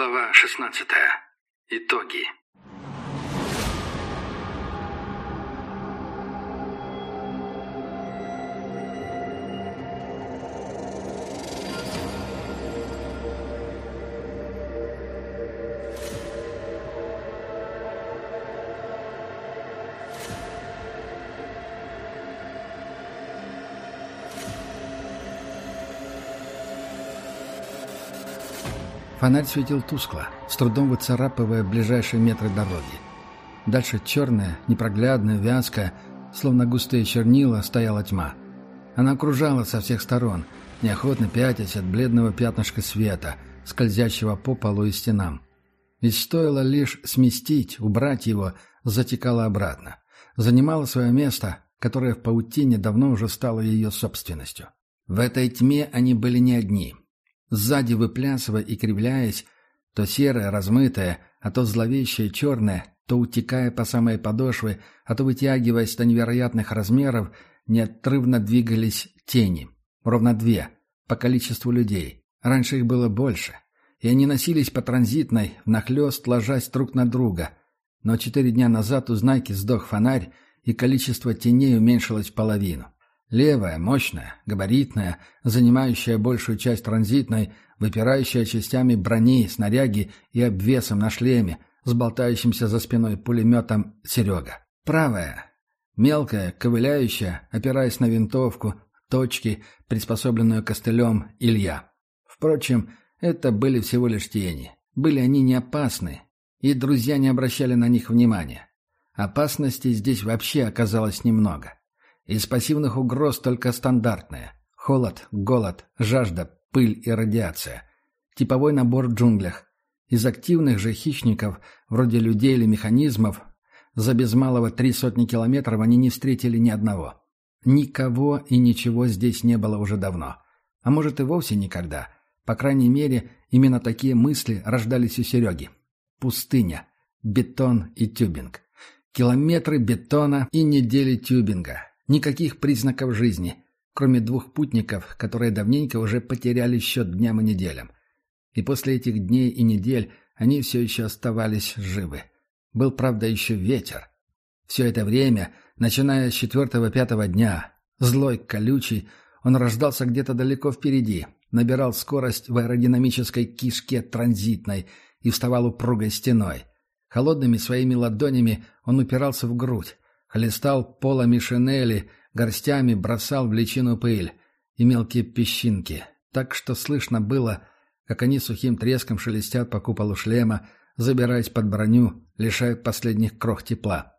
Глава 16. Итоги. Фонарь светил тускло, с трудом выцарапывая ближайшие метры дороги. Дальше черная, непроглядная, вязкая, словно густые чернила, стояла тьма. Она окружала со всех сторон, неохотно пятясь от бледного пятнышка света, скользящего по полу и стенам. Ведь стоило лишь сместить, убрать его, затекало обратно. Занимало свое место, которое в паутине давно уже стало ее собственностью. В этой тьме они были не одни. Сзади выплясывая и кривляясь, то серое, размытое, а то зловещее черное, то утекая по самой подошвы, а то вытягиваясь до невероятных размеров, неотрывно двигались тени. Ровно две, по количеству людей. Раньше их было больше. И они носились по транзитной, внахлёст ложась друг на друга. Но четыре дня назад у Знайки сдох фонарь, и количество теней уменьшилось в половину. Левая, мощная, габаритная, занимающая большую часть транзитной, выпирающая частями брони, снаряги и обвесом на шлеме, с болтающимся за спиной пулеметом Серега. Правая, мелкая, ковыляющая, опираясь на винтовку, точки, приспособленную костылем, Илья. Впрочем, это были всего лишь тени. Были они не опасны, и друзья не обращали на них внимания. Опасности здесь вообще оказалось немного. Из пассивных угроз только стандартные. Холод, голод, жажда, пыль и радиация. Типовой набор в джунглях. Из активных же хищников, вроде людей или механизмов, за без малого три сотни километров они не встретили ни одного. Никого и ничего здесь не было уже давно. А может и вовсе никогда. По крайней мере, именно такие мысли рождались у Сереги. Пустыня, бетон и тюбинг. Километры бетона и недели тюбинга. Никаких признаков жизни, кроме двух путников, которые давненько уже потеряли счет дням и неделям. И после этих дней и недель они все еще оставались живы. Был, правда, еще ветер. Все это время, начиная с четвертого-пятого дня, злой, колючий, он рождался где-то далеко впереди, набирал скорость в аэродинамической кишке транзитной и вставал упругой стеной. Холодными своими ладонями он упирался в грудь, хлестал полами шинели, горстями бросал в личину пыль и мелкие песчинки, так что слышно было, как они сухим треском шелестят по куполу шлема, забираясь под броню, лишая последних крох тепла.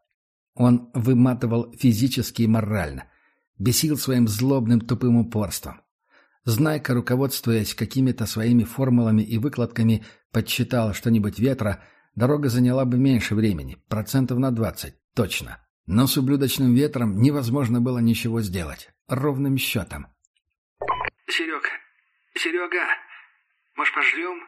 Он выматывал физически и морально, бесил своим злобным тупым упорством. Знайка, руководствуясь какими-то своими формулами и выкладками, подсчитал что-нибудь ветра, дорога заняла бы меньше времени, процентов на двадцать, точно. Но с ублюдочным ветром невозможно было ничего сделать. Ровным счетом. «Серег! Серега! Может, пожрем?»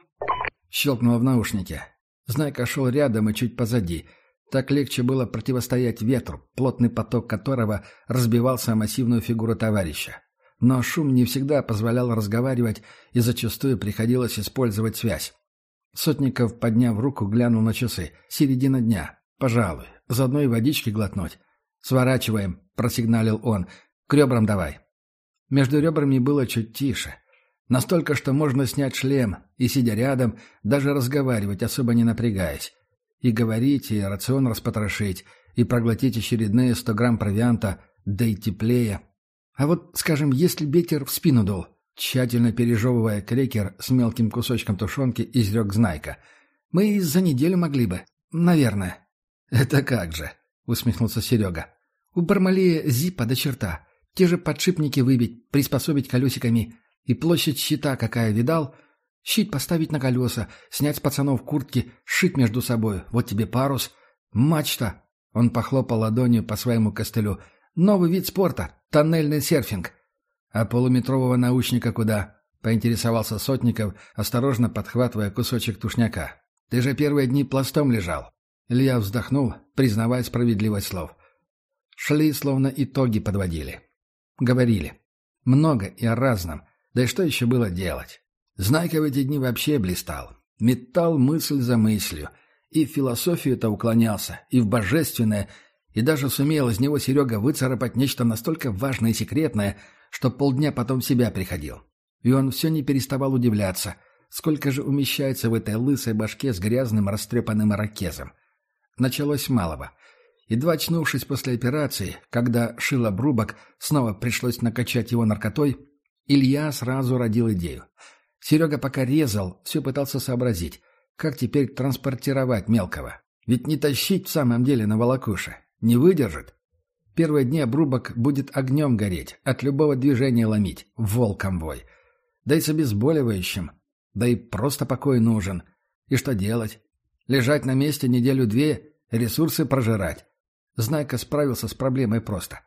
Щелкнуло в наушнике. Знайка шел рядом и чуть позади. Так легче было противостоять ветру, плотный поток которого разбивался о массивную фигуру товарища. Но шум не всегда позволял разговаривать, и зачастую приходилось использовать связь. Сотников, подняв руку, глянул на часы. Середина дня. Пожалуй. Заодно и водички глотнуть. «Сворачиваем», — просигналил он. «К ребрам давай». Между ребрами было чуть тише. Настолько, что можно снять шлем и, сидя рядом, даже разговаривать, особо не напрягаясь. И говорить, и рацион распотрошить, и проглотить очередные сто грамм провианта, да и теплее. А вот, скажем, если ветер в спину дул, тщательно пережевывая крекер с мелким кусочком тушенки, изрек Знайка. Мы и за неделю могли бы. Наверное. «Это как же?» — усмехнулся Серега. «У Бармалея зипа до черта. Те же подшипники выбить, приспособить колесиками. И площадь щита какая видал? Щит поставить на колеса, снять с пацанов куртки, сшить между собой. Вот тебе парус. Мачта!» Он похлопал ладонью по своему костылю. «Новый вид спорта. Тоннельный серфинг». «А полуметрового научника куда?» — поинтересовался Сотников, осторожно подхватывая кусочек тушняка. «Ты же первые дни пластом лежал. Илья вздохнул, признавая справедливость слов. Шли, словно итоги подводили. Говорили. Много и о разном. Да и что еще было делать? Знайка в эти дни вообще блистал. Метал мысль за мыслью. И в философию-то уклонялся, и в божественное, и даже сумел из него Серега выцарапать нечто настолько важное и секретное, что полдня потом в себя приходил. И он все не переставал удивляться, сколько же умещается в этой лысой башке с грязным растрепанным ирокезом. Началось малого. Едва очнувшись после операции, когда шил обрубок, снова пришлось накачать его наркотой, Илья сразу родил идею. Серега пока резал, все пытался сообразить, как теперь транспортировать мелкого. Ведь не тащить в самом деле на волокуше. Не выдержит. Первые дни обрубок будет огнем гореть, от любого движения ломить, волком вой. Да и с обезболивающим. Да и просто покой нужен. И что делать? Лежать на месте неделю-две, ресурсы прожирать. Знайка справился с проблемой просто.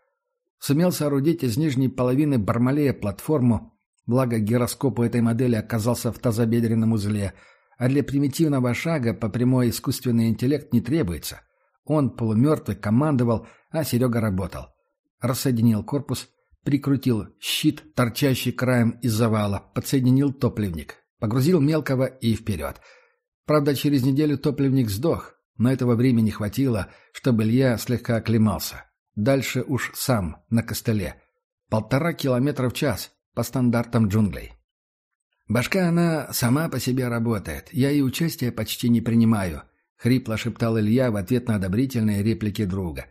Сумел соорудить из нижней половины Бармалея платформу, благо гироскоп у этой модели оказался в тазобедренном узле, а для примитивного шага по прямой искусственный интеллект не требуется. Он, полумертвый, командовал, а Серега работал. Рассоединил корпус, прикрутил щит, торчащий краем из завала, подсоединил топливник, погрузил мелкого и вперед. Правда, через неделю топливник сдох, но этого времени хватило, чтобы Илья слегка оклемался. Дальше уж сам, на костыле. Полтора километра в час, по стандартам джунглей. «Башка она сама по себе работает, я и участия почти не принимаю», — хрипло шептал Илья в ответ на одобрительные реплики друга.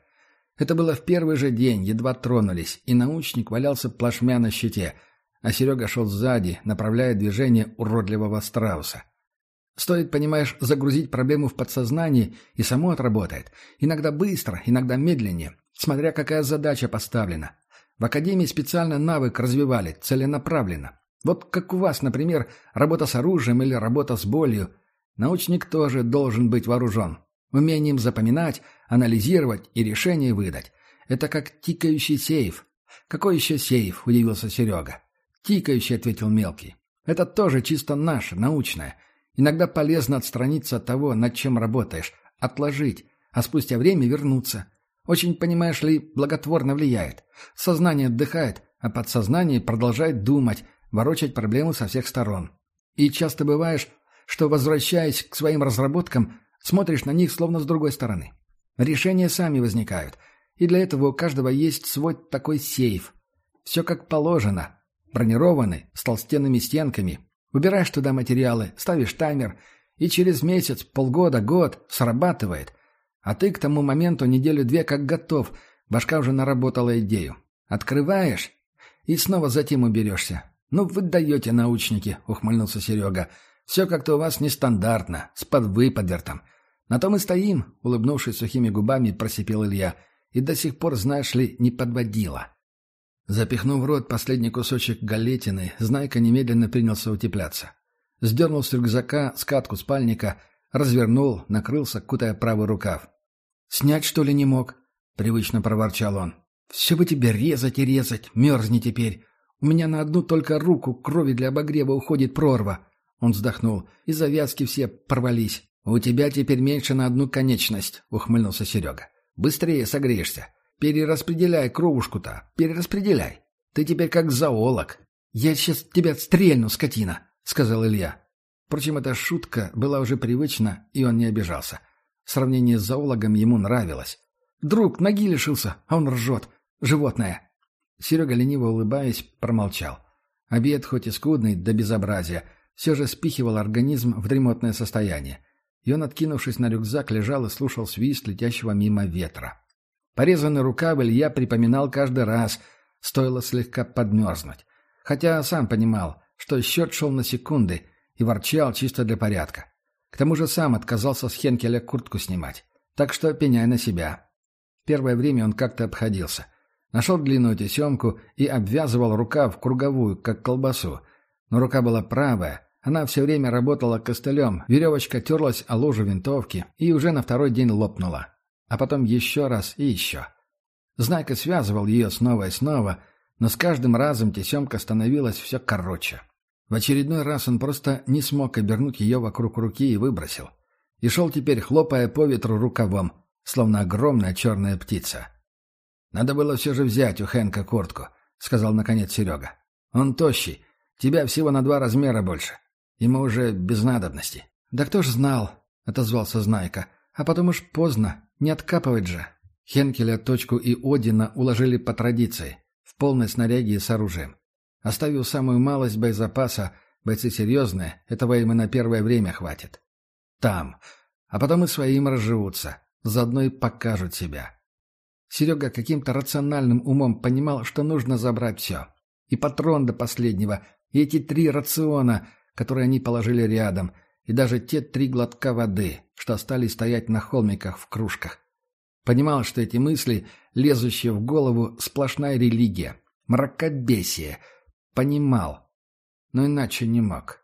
Это было в первый же день, едва тронулись, и научник валялся плашмя на щите, а Серега шел сзади, направляя движение уродливого страуса. Стоит, понимаешь, загрузить проблему в подсознание, и само отработает. Иногда быстро, иногда медленнее, смотря какая задача поставлена. В академии специально навык развивали, целенаправленно. Вот как у вас, например, работа с оружием или работа с болью. Научник тоже должен быть вооружен. Умением запоминать, анализировать и решение выдать. Это как тикающий сейф. «Какой еще сейф?» – удивился Серега. «Тикающий», – ответил мелкий. «Это тоже чисто наше, научное. Иногда полезно отстраниться от того, над чем работаешь, отложить, а спустя время вернуться. Очень, понимаешь ли, благотворно влияет. Сознание отдыхает, а подсознание продолжает думать, ворочать проблемы со всех сторон. И часто бываешь, что, возвращаясь к своим разработкам, смотришь на них словно с другой стороны. Решения сами возникают, и для этого у каждого есть свой такой сейф. Все как положено. Бронированный, с толстенными стенками, Выбираешь туда материалы, ставишь таймер, и через месяц, полгода, год срабатывает. А ты к тому моменту неделю-две как готов, башка уже наработала идею. Открываешь, и снова затем уберешься. «Ну, вы даете, научники», — ухмыльнулся Серега. «Все как-то у вас нестандартно, с подвыподвертом. На том и стоим», — улыбнувшись сухими губами, просипел Илья. «И до сих пор, знаешь ли, не подводила». Запихнув в рот последний кусочек галетины, Знайка немедленно принялся утепляться. Сдернул с рюкзака скатку спальника, развернул, накрылся, кутая правый рукав. «Снять, что ли, не мог?» — привычно проворчал он. «Все бы тебе резать и резать, мерзни теперь. У меня на одну только руку крови для обогрева уходит прорва». Он вздохнул. «И завязки все порвались». «У тебя теперь меньше на одну конечность», — ухмыльнулся Серега. «Быстрее согреешься. Перераспределяй кровушку-то, перераспределяй. Ты теперь как зоолог. Я сейчас тебя стрельну, скотина, сказал Илья. Впрочем, эта шутка была уже привычна, и он не обижался. Сравнение с зоологом ему нравилось. Друг ноги лишился, а он ржет. Животное. Серега, лениво улыбаясь, промолчал. Обед, хоть и скудный, до безобразия, все же спихивал организм в дремотное состояние. И он, откинувшись на рюкзак, лежал и слушал свист летящего мимо ветра. Порезанный рукав Илья припоминал каждый раз, стоило слегка подмерзнуть. Хотя сам понимал, что счет шел на секунды, и ворчал чисто для порядка. К тому же сам отказался с Хенкеля куртку снимать. Так что пеняй на себя. Первое время он как-то обходился. Нашел длинную тесемку и обвязывал рукав круговую, как колбасу. Но рука была правая, она все время работала костылем, веревочка терлась о ложу винтовки и уже на второй день лопнула а потом еще раз и еще. Знайка связывал ее снова и снова, но с каждым разом тесемка становилась все короче. В очередной раз он просто не смог обернуть ее вокруг руки и выбросил. И шел теперь, хлопая по ветру рукавом, словно огромная черная птица. «Надо было все же взять у Хэнка куртку», — сказал наконец Серега. «Он тощий, тебя всего на два размера больше. Ему уже без надобности». «Да кто ж знал?» — отозвался Знайка. «А потом уж поздно. Не откапывать же». Хенкеля, Точку и Одина уложили по традиции, в полной снаряге и с оружием. Оставив самую малость боезапаса, бойцы серьезные, этого им и на первое время хватит. Там. А потом и своим разживутся. Заодно и покажут себя. Серега каким-то рациональным умом понимал, что нужно забрать все. И патрон до последнего, и эти три рациона, которые они положили рядом, и даже те три глотка воды, что остались стоять на холмиках в кружках. Понимал, что эти мысли, лезущие в голову, сплошная религия, мракобесие. Понимал. Но иначе не мог.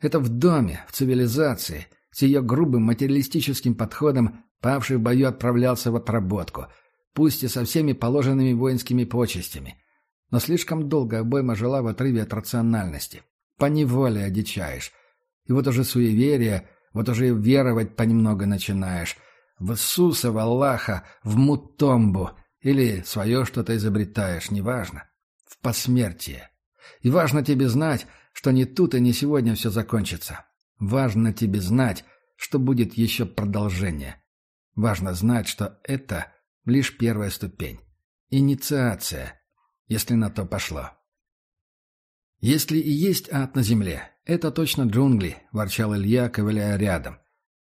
Это в доме, в цивилизации, с ее грубым материалистическим подходом, павший в бою отправлялся в отработку, пусть и со всеми положенными воинскими почестями. Но слишком долго обойма жила в отрыве от рациональности. Поневоле одичаешь. И вот уже суеверие, вот уже веровать понемногу начинаешь. В Иисуса, в Аллаха, в Мутомбу. Или свое что-то изобретаешь, неважно. В посмертие. И важно тебе знать, что не тут и не сегодня все закончится. Важно тебе знать, что будет еще продолжение. Важно знать, что это лишь первая ступень. Инициация, если на то пошло. «Если и есть ад на земле, это точно джунгли», – ворчал Илья, ковыляя рядом.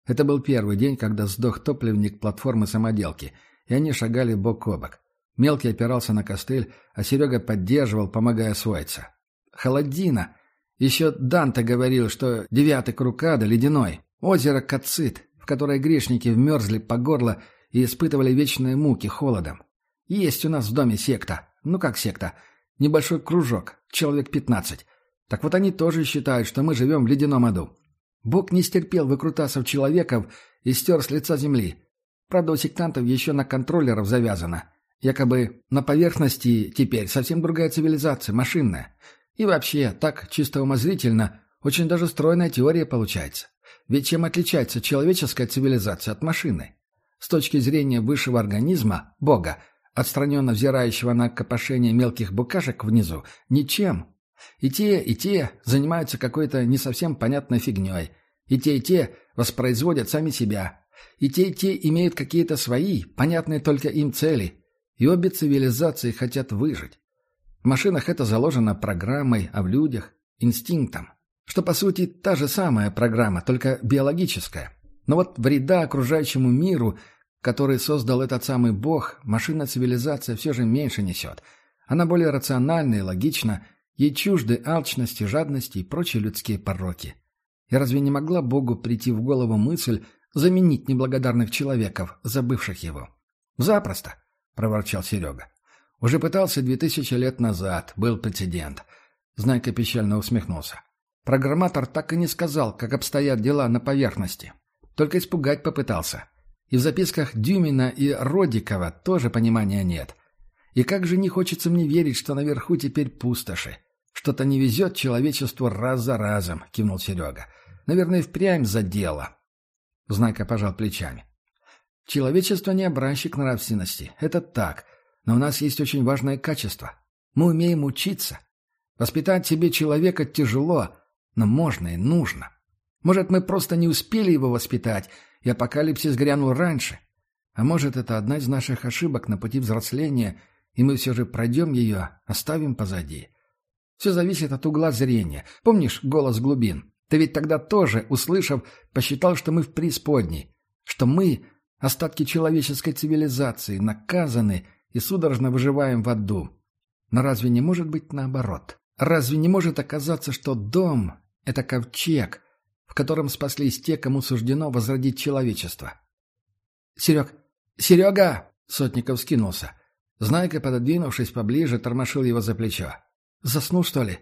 Это был первый день, когда сдох топливник платформы самоделки, и они шагали бок о бок. Мелкий опирался на костыль, а Серега поддерживал, помогая освоиться. «Холодина!» Еще Данте говорил, что девятый Крукада ледяной. Озеро Кацит, в которое грешники вмерзли по горло и испытывали вечные муки холодом. Есть у нас в доме секта. Ну как секта? Небольшой кружок, человек пятнадцать. Так вот они тоже считают, что мы живем в ледяном аду. Бог не стерпел выкрутасов человеков и стер с лица земли. Правда, у сектантов еще на контроллеров завязано. Якобы на поверхности теперь совсем другая цивилизация, машинная. И вообще, так чисто умозрительно, очень даже стройная теория получается. Ведь чем отличается человеческая цивилизация от машины? С точки зрения высшего организма, Бога, отстраненно взирающего на копошение мелких букашек внизу, ничем. И те, и те занимаются какой-то не совсем понятной фигней. И те, и те воспроизводят сами себя. И те, и те имеют какие-то свои, понятные только им цели. И обе цивилизации хотят выжить. В машинах это заложено программой, а в людях – инстинктом. Что, по сути, та же самая программа, только биологическая. Но вот вреда окружающему миру, который создал этот самый бог, машина-цивилизация все же меньше несет. Она более рациональна и логична, ей чужды алчности, жадности и прочие людские пороки. И разве не могла Богу прийти в голову мысль заменить неблагодарных человеков, забывших его? «Запросто», — проворчал Серега. Уже пытался две тысячи лет назад, был прецедент. Знайка печально усмехнулся. Программатор так и не сказал, как обстоят дела на поверхности. Только испугать попытался. И в записках Дюмина и Родикова тоже понимания нет. И как же не хочется мне верить, что наверху теперь пустоши. Что-то не везет человечеству раз за разом, кивнул Серега. Наверное, впрямь за дело. Знайка пожал плечами. Человечество не образчик нравственности. Это так. Но у нас есть очень важное качество. Мы умеем учиться. Воспитать себе человека тяжело, но можно и нужно. Может, мы просто не успели его воспитать, и апокалипсис грянул раньше. А может, это одна из наших ошибок на пути взросления, и мы все же пройдем ее, оставим позади. Все зависит от угла зрения. Помнишь голос глубин? Ты ведь тогда тоже, услышав, посчитал, что мы в преисподней, что мы, остатки человеческой цивилизации, наказаны и судорожно выживаем в аду. Но разве не может быть наоборот? Разве не может оказаться, что дом — это ковчег, в котором спаслись те, кому суждено возродить человечество? «Серег! Серега!» — Сотников скинулся. Знайка, пододвинувшись поближе, тормошил его за плечо. «Заснул, что ли?»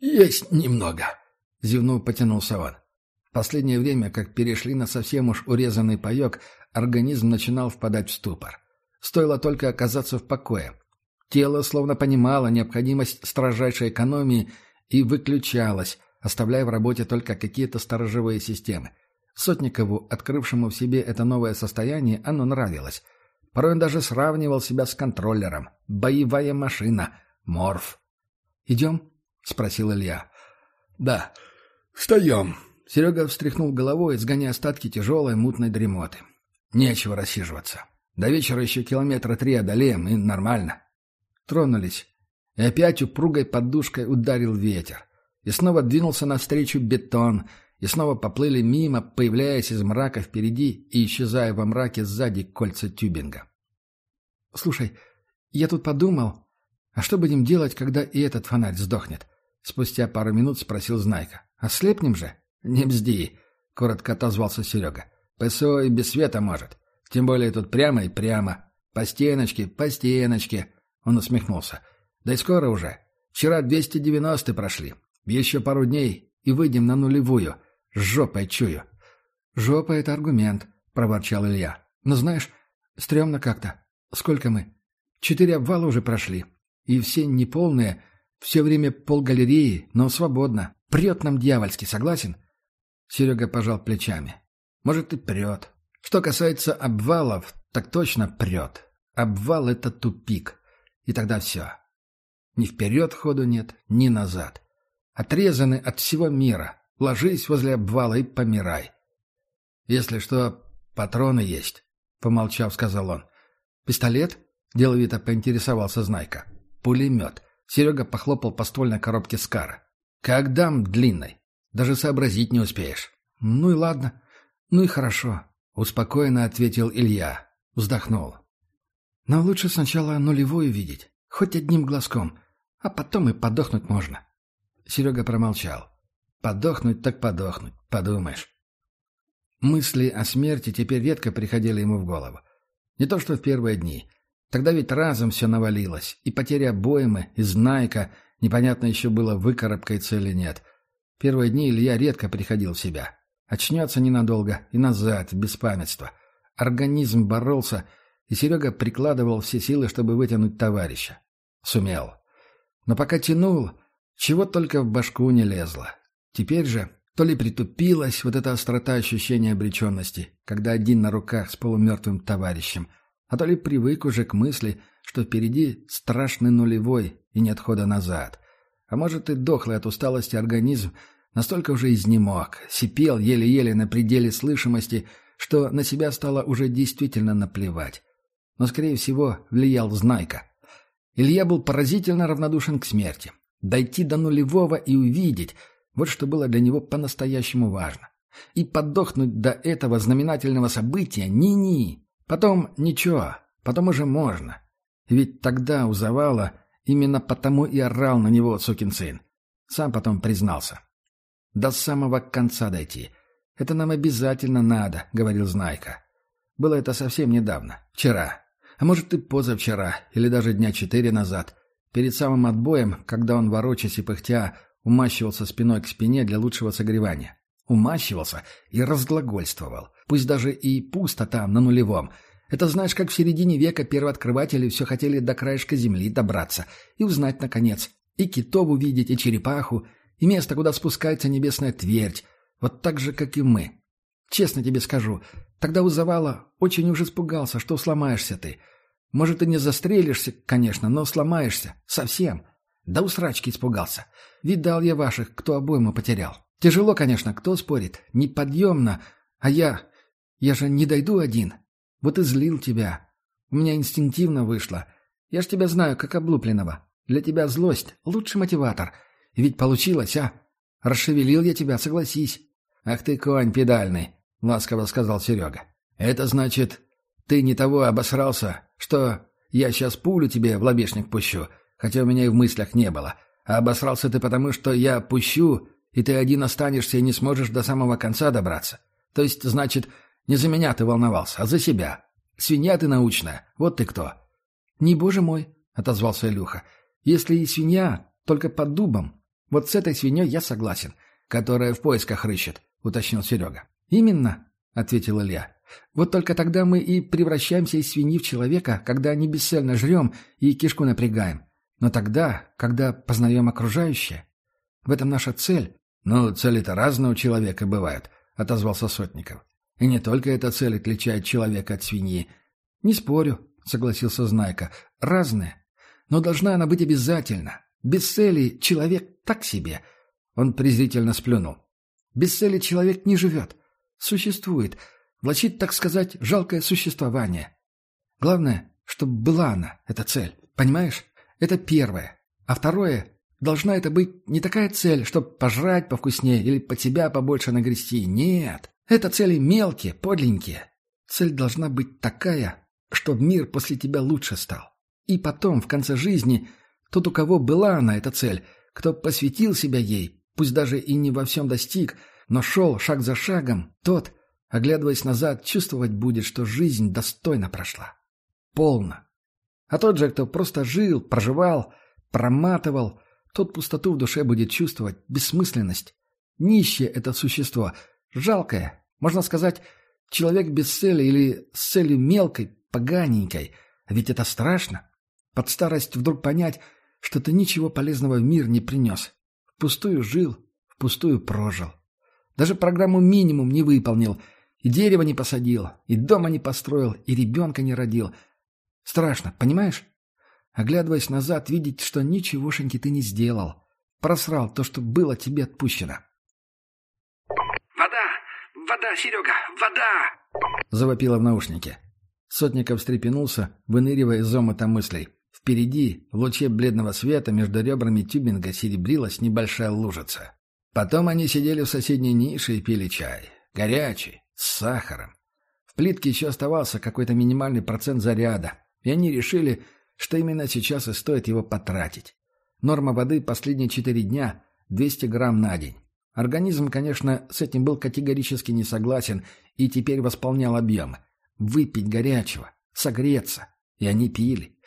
«Есть немного», — зевнув, потянулся он. В последнее время, как перешли на совсем уж урезанный паек, организм начинал впадать в ступор. Стоило только оказаться в покое. Тело словно понимало необходимость строжайшей экономии и выключалось, оставляя в работе только какие-то сторожевые системы. Сотникову, открывшему в себе это новое состояние, оно нравилось. Порой он даже сравнивал себя с контроллером. Боевая машина. Морф. «Идем?» — спросил Илья. «Да. Встаем. Серега встряхнул головой, сгоняя остатки тяжелой мутной дремоты. Нечего рассиживаться. До вечера еще километра три одолеем, и нормально. Тронулись. И опять упругой подушкой ударил ветер. И снова двинулся навстречу бетон, и снова поплыли мимо, появляясь из мрака впереди и исчезая во мраке сзади кольца тюбинга. «Слушай, я тут подумал, а что будем делать, когда и этот фонарь сдохнет?» Спустя пару минут спросил Знайка. «Ослепнем же?» «Не бзди», — коротко отозвался Серега. «ПСО и без света может. Тем более тут прямо и прямо. По стеночке, по стеночке». Он усмехнулся. «Да и скоро уже. Вчера 290 прошли. Еще пару дней и выйдем на нулевую. Жопой чую». «Жопа — это аргумент», — проворчал Илья. «Но знаешь, стрёмно как-то. Сколько мы? Четыре обвала уже прошли. И все неполные, все время полгалереи, но свободно. Прет нам дьявольски, согласен?» Серега пожал плечами. «Может, и прет. Что касается обвалов, так точно прет. Обвал — это тупик. И тогда все. Ни вперед ходу нет, ни назад. Отрезаны от всего мира. Ложись возле обвала и помирай. Если что, патроны есть, — помолчав, сказал он. Пистолет? — деловито поинтересовался Знайка. Пулемет. Серега похлопал по ствольной коробке Скара. «Как дам длинной? Даже сообразить не успеешь». «Ну и ладно. Ну и хорошо», — успокоенно ответил Илья. Вздохнул. «Но лучше сначала нулевую видеть, хоть одним глазком, а потом и подохнуть можно». Серега промолчал. «Подохнуть так подохнуть, подумаешь». Мысли о смерти теперь редко приходили ему в голову. Не то что в первые дни. Тогда ведь разом все навалилось. И потеря обоймы, и знайка. Непонятно еще было, выкарабкается или нет. Первые дни Илья редко приходил в себя. Очнется ненадолго и назад, без памятства. Организм боролся, и Серега прикладывал все силы, чтобы вытянуть товарища. Сумел. Но пока тянул, чего только в башку не лезло. Теперь же то ли притупилась вот эта острота ощущения обреченности, когда один на руках с полумертвым товарищем, а то ли привык уже к мысли, что впереди страшный нулевой и нет хода назад. А может и дохлый от усталости организм настолько уже изнемог, сипел еле-еле на пределе слышимости, что на себя стало уже действительно наплевать. Но, скорее всего, влиял Знайка. Илья был поразительно равнодушен к смерти. Дойти до нулевого и увидеть — вот что было для него по-настоящему важно. И подохнуть до этого знаменательного события ни-ни. Потом ничего, потом уже можно. Ведь тогда у завала именно потому и орал на него сукин сын. Сам потом признался. До самого конца дойти. Это нам обязательно надо, говорил Знайка. Было это совсем недавно, вчера. А может и позавчера, или даже дня четыре назад. Перед самым отбоем, когда он, ворочаясь и пыхтя, умащивался спиной к спине для лучшего согревания. Умащивался и разглагольствовал. Пусть даже и пусто там, на нулевом. Это знаешь, как в середине века первооткрыватели все хотели до краешка земли добраться и узнать, наконец, и китов увидеть, и черепаху, и место, куда спускается небесная твердь. Вот так же, как и мы. Честно тебе скажу, тогда у завала очень уж испугался, что сломаешься ты. Может, и не застрелишься, конечно, но сломаешься. Совсем. Да у срачки испугался. Видал я ваших, кто обойму потерял. Тяжело, конечно, кто спорит. Неподъемно. А я... Я же не дойду один. Вот и злил тебя. У меня инстинктивно вышло. Я ж тебя знаю, как облупленного. Для тебя злость — лучший мотиватор. Ведь получилось, а? Расшевелил я тебя, согласись. Ах ты конь педальный, — ласково сказал Серега. Это значит, ты не того обосрался, что я сейчас пулю тебе в лобешник пущу, хотя у меня и в мыслях не было. А обосрался ты потому, что я пущу, и ты один останешься и не сможешь до самого конца добраться. То есть, значит, не за меня ты волновался, а за себя. Свинья ты научная, вот ты кто. — Не боже мой, — отозвался Илюха. — Если и свинья, только под дубом. Вот с этой свиньей я согласен, которая в поисках рыщет, — уточнил Серега. — Именно, — ответил Илья. — Вот только тогда мы и превращаемся из свиньи в человека, когда не бесцельно жрем и кишку напрягаем. Но тогда, когда познаем окружающее, в этом наша цель. Ну, цели-то разные у человека бывают, отозвался Сотников. И не только эта цель отличает человека от свиньи. Не спорю, согласился Знайка. Разные. Но должна она быть обязательно. Без цели человек так себе. Он презрительно сплюнул. Без цели человек не живет. Существует. Влачит, так сказать, жалкое существование. Главное, чтобы была она, эта цель. Понимаешь? Это первое. А второе, должна это быть не такая цель, чтобы пожрать повкуснее или под себя побольше нагрести. Нет. Это цели мелкие, подленькие. Цель должна быть такая, чтобы мир после тебя лучше стал. И потом, в конце жизни, тот, у кого была она, эта цель, кто посвятил себя ей, пусть даже и не во всем достиг, но шел шаг за шагом, тот, оглядываясь назад, чувствовать будет, что жизнь достойно прошла. Полно. А тот же, кто просто жил, проживал, проматывал, тот пустоту в душе будет чувствовать, бессмысленность. Нищее это существо, жалкое, можно сказать, человек без цели или с целью мелкой, поганенькой. А ведь это страшно. Под старость вдруг понять, что ты ничего полезного в мир не принес. Впустую жил, впустую прожил. Даже программу минимум не выполнил, и дерево не посадил, и дома не построил, и ребенка не родил. Страшно, понимаешь? Оглядываясь назад, видеть, что ничегошеньки ты не сделал. Просрал то, что было тебе отпущено. «Вода! Вода, Серега! Вода!» Завопило в наушнике. Сотников встрепенулся, выныривая из омута мыслей. Впереди, в луче бледного света, между ребрами тюбинга серебрилась небольшая лужица. Потом они сидели в соседней нише и пили чай. Горячий, с сахаром. В плитке еще оставался какой-то минимальный процент заряда, и они решили, что именно сейчас и стоит его потратить. Норма воды последние четыре дня – 200 грамм на день. Организм, конечно, с этим был категорически не согласен и теперь восполнял объемы. Выпить горячего, согреться. И они пили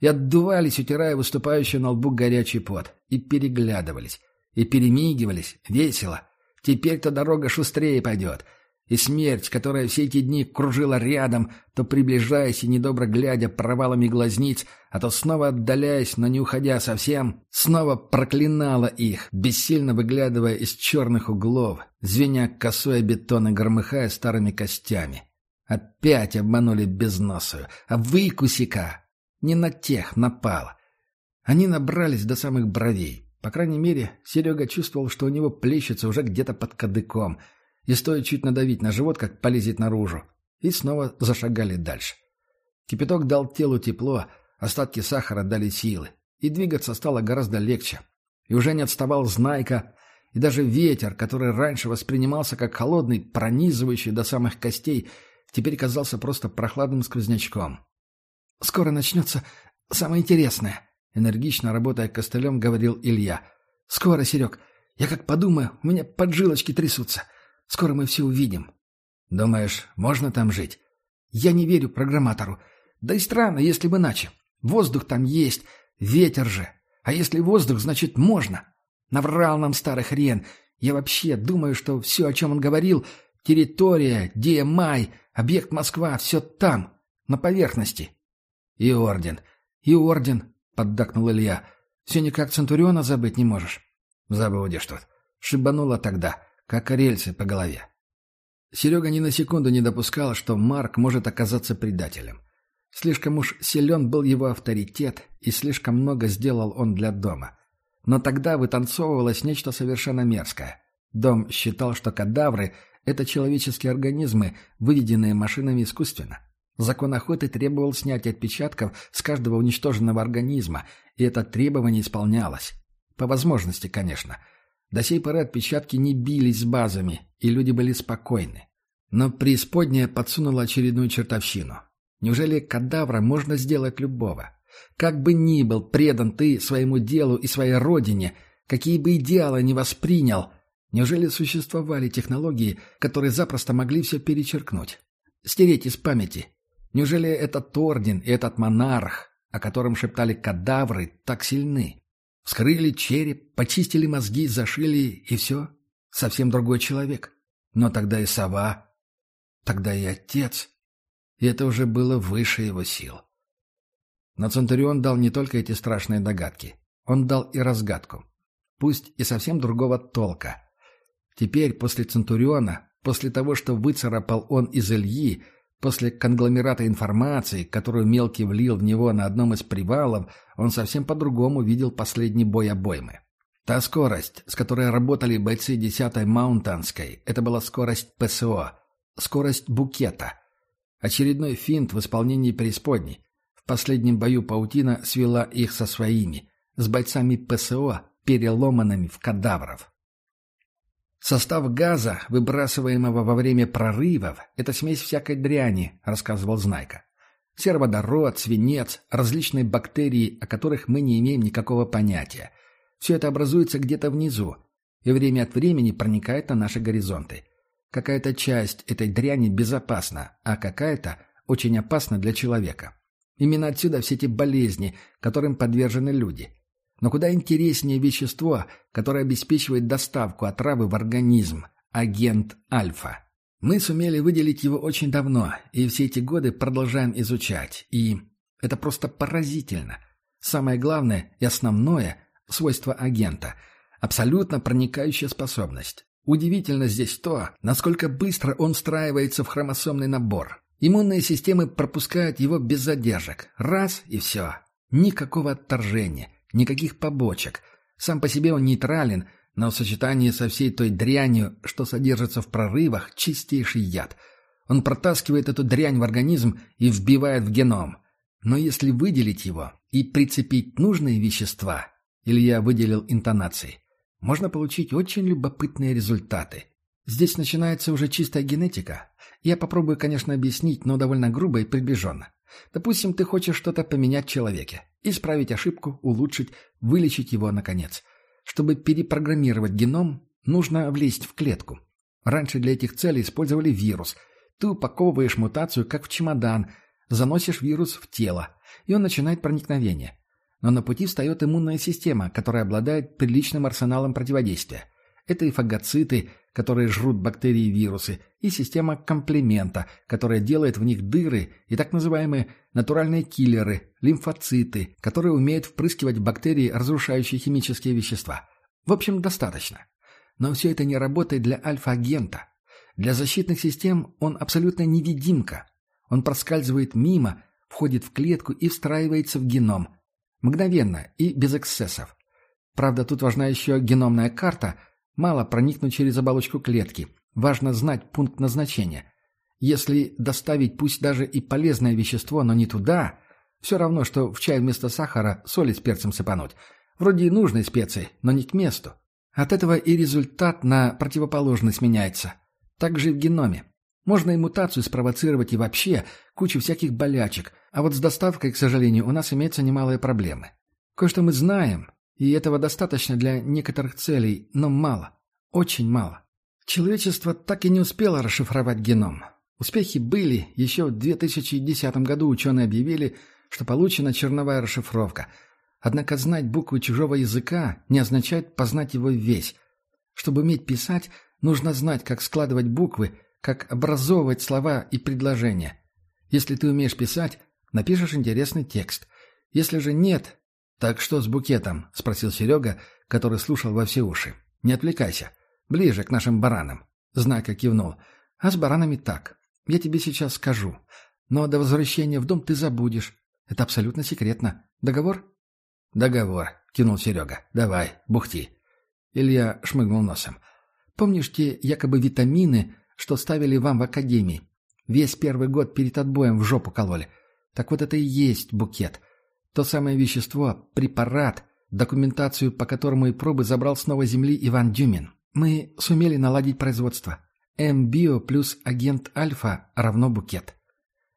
и отдувались, утирая выступающий на лбу горячий пот, и переглядывались, и перемигивались, весело. Теперь-то дорога шустрее пойдет. И смерть, которая все эти дни кружила рядом, то приближаясь и недобро глядя провалами глазниц, а то снова отдаляясь, но не уходя совсем, снова проклинала их, бессильно выглядывая из черных углов, звеня косой бетон и громыхая старыми костями. Опять обманули безносую. А выкуси-ка! Не на тех напало. Они набрались до самых бровей. По крайней мере, Серега чувствовал, что у него плещется уже где-то под кадыком. И стоит чуть надавить на живот, как полезет наружу. И снова зашагали дальше. Кипяток дал телу тепло, остатки сахара дали силы. И двигаться стало гораздо легче. И уже не отставал Знайка, и даже ветер, который раньше воспринимался как холодный, пронизывающий до самых костей, теперь казался просто прохладным сквознячком. Скоро начнется самое интересное», — энергично работая костылем, говорил Илья. «Скоро, Серег. Я как подумаю, у меня поджилочки трясутся. Скоро мы все увидим». «Думаешь, можно там жить?» «Я не верю программатору. Да и странно, если бы иначе. Воздух там есть, ветер же. А если воздух, значит можно. Наврал нам старый хрен. Я вообще думаю, что все, о чем он говорил, территория, DMI, объект Москва, все там, на поверхности. «И орден! И орден!» — поддакнул Илья. «Все никак Центуриона забыть не можешь». «Забудешь тут». Шибануло тогда, как рельсы по голове. Серега ни на секунду не допускал, что Марк может оказаться предателем. Слишком уж силен был его авторитет, и слишком много сделал он для дома. Но тогда вытанцовывалось нечто совершенно мерзкое. Дом считал, что кадавры — это человеческие организмы, выведенные машинами искусственно. Закон охоты требовал снятия отпечатков с каждого уничтоженного организма, и это требование исполнялось. По возможности, конечно. До сей поры отпечатки не бились с базами, и люди были спокойны. Но преисподняя подсунула очередную чертовщину. Неужели кадавра можно сделать любого? Как бы ни был предан ты своему делу и своей родине, какие бы идеалы ни воспринял, неужели существовали технологии, которые запросто могли все перечеркнуть? Стереть из памяти, Неужели этот орден и этот монарх, о котором шептали кадавры, так сильны? Вскрыли череп, почистили мозги, зашили, и все? Совсем другой человек. Но тогда и сова, тогда и отец. И это уже было выше его сил. Но Центурион дал не только эти страшные догадки. Он дал и разгадку. Пусть и совсем другого толка. Теперь, после Центуриона, после того, что выцарапал он из Ильи, После конгломерата информации, которую Мелкий влил в него на одном из привалов, он совсем по-другому видел последний бой обоймы. Та скорость, с которой работали бойцы 10-й Маунтанской, это была скорость ПСО, скорость букета. Очередной финт в исполнении преисподней. В последнем бою паутина свела их со своими, с бойцами ПСО, переломанными в кадавров. «Состав газа, выбрасываемого во время прорывов, это смесь всякой дряни», — рассказывал Знайка. «Сероводород, свинец, различные бактерии, о которых мы не имеем никакого понятия. Все это образуется где-то внизу и время от времени проникает на наши горизонты. Какая-то часть этой дряни безопасна, а какая-то очень опасна для человека. Именно отсюда все эти болезни, которым подвержены люди. Но куда интереснее вещество, которое обеспечивает доставку отравы в организм – агент альфа. Мы сумели выделить его очень давно, и все эти годы продолжаем изучать. И это просто поразительно. Самое главное и основное – свойство агента – абсолютно проникающая способность. Удивительно здесь то, насколько быстро он встраивается в хромосомный набор. Иммунные системы пропускают его без задержек. Раз – и все. Никакого отторжения. Никаких побочек. Сам по себе он нейтрален, но в сочетании со всей той дрянью, что содержится в прорывах, чистейший яд. Он протаскивает эту дрянь в организм и вбивает в геном. Но если выделить его и прицепить нужные вещества, Илья выделил интонации, можно получить очень любопытные результаты. Здесь начинается уже чистая генетика. Я попробую, конечно, объяснить, но довольно грубо и приближенно. Допустим, ты хочешь что-то поменять в человеке. Исправить ошибку, улучшить, вылечить его, наконец. Чтобы перепрограммировать геном, нужно влезть в клетку. Раньше для этих целей использовали вирус. Ты упаковываешь мутацию, как в чемодан, заносишь вирус в тело, и он начинает проникновение. Но на пути встает иммунная система, которая обладает приличным арсеналом противодействия. Это и фагоциты, которые жрут бактерии и вирусы, и система комплемента, которая делает в них дыры, и так называемые натуральные киллеры, лимфоциты, которые умеют впрыскивать бактерии разрушающие химические вещества. В общем, достаточно. Но все это не работает для альфа-агента. Для защитных систем он абсолютно невидимка. Он проскальзывает мимо, входит в клетку и встраивается в геном. Мгновенно и без эксцессов. Правда, тут важна еще геномная карта – Мало проникнуть через оболочку клетки. Важно знать пункт назначения. Если доставить пусть даже и полезное вещество, но не туда, все равно, что в чай вместо сахара соли с перцем сыпануть. Вроде и нужной специи, но не к месту. От этого и результат на противоположность меняется. Так же и в геноме. Можно и мутацию спровоцировать и вообще кучу всяких болячек, а вот с доставкой, к сожалению, у нас имеются немалые проблемы. Кое-что мы знаем, и этого достаточно для некоторых целей, но мало. Очень мало. Человечество так и не успело расшифровать геном. Успехи были. Еще в 2010 году ученые объявили, что получена черновая расшифровка. Однако знать буквы чужого языка не означает познать его весь. Чтобы уметь писать, нужно знать, как складывать буквы, как образовывать слова и предложения. Если ты умеешь писать, напишешь интересный текст. Если же нет, «Так что с букетом?» — спросил Серега, который слушал во все уши. «Не отвлекайся. Ближе к нашим баранам». Знака кивнул. «А с баранами так. Я тебе сейчас скажу. Но до возвращения в дом ты забудешь. Это абсолютно секретно. Договор?» «Договор», — кинул Серега. «Давай, бухти». Илья шмыгнул носом. «Помнишь те якобы витамины, что ставили вам в академии? Весь первый год перед отбоем в жопу кололи. Так вот это и есть букет. То самое вещество, препарат, документацию по которому и пробы забрал снова Земли Иван Дюмин. Мы сумели наладить производство. М-био плюс агент альфа равно букет.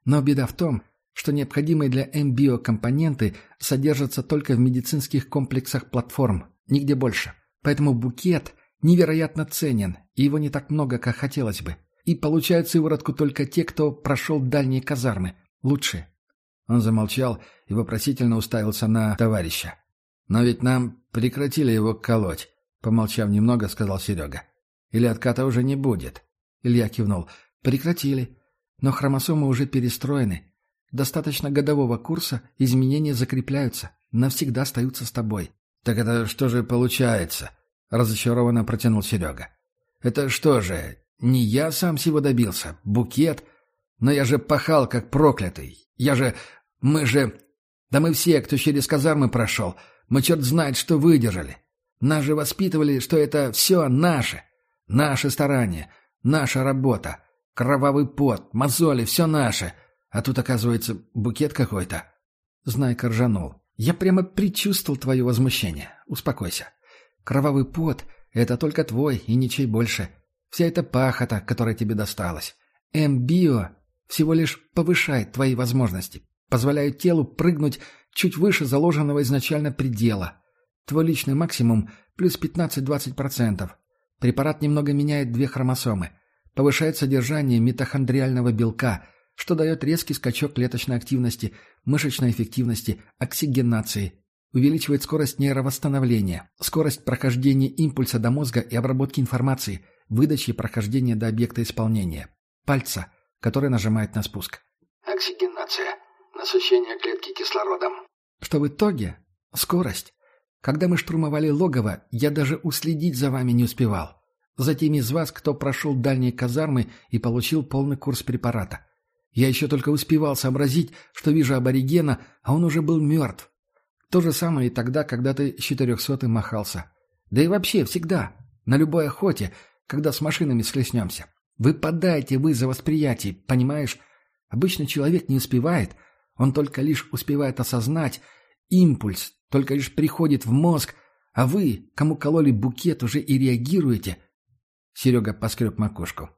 Но беда в том, что необходимые для М-био компоненты содержатся только в медицинских комплексах платформ, нигде больше. Поэтому букет невероятно ценен, и его не так много, как хотелось бы. И получают сыворотку только те, кто прошел дальние казармы, лучшие. Он замолчал и вопросительно уставился на товарища. «Но ведь нам прекратили его колоть», — помолчав немного, сказал Серега. «Или отката уже не будет?» Илья кивнул. «Прекратили. Но хромосомы уже перестроены. Достаточно годового курса, изменения закрепляются, навсегда остаются с тобой». «Так это что же получается?» — разочарованно протянул Серега. «Это что же, не я сам всего добился? Букет? Но я же пахал, как проклятый. Я же мы же... Да мы все, кто через казармы прошел, мы черт знает, что выдержали. Нас же воспитывали, что это все наше. Наше старание, наша работа, кровавый пот, мозоли, все наше. А тут, оказывается, букет какой-то. Знайка ржанул. Я прямо предчувствовал твое возмущение. Успокойся. Кровавый пот — это только твой и ничей больше. Вся эта пахота, которая тебе досталась. М-био всего лишь повышает твои возможности, позволяет телу прыгнуть чуть выше заложенного изначально предела. Твой личный максимум плюс 15-20%. Препарат немного меняет две хромосомы, повышает содержание митохондриального белка, что дает резкий скачок клеточной активности, мышечной эффективности, оксигенации, увеличивает скорость нейровосстановления, скорость прохождения импульса до мозга и обработки информации, выдачи и прохождения до объекта исполнения, пальца, который нажимает на спуск. Оксигенация. Насыщение клетки кислородом. Что в итоге? Скорость. Когда мы штурмовали логово, я даже уследить за вами не успевал. За теми из вас, кто прошел дальние казармы и получил полный курс препарата. Я еще только успевал сообразить, что вижу аборигена, а он уже был мертв. То же самое и тогда, когда ты с четырехсотым махался. Да и вообще, всегда. На любой охоте, когда с машинами схлестнемся. Выпадаете вы за восприятие, понимаешь? Обычно человек не успевает, он только лишь успевает осознать, импульс только лишь приходит в мозг, а вы, кому кололи букет, уже и реагируете. Серега поскреб макушку.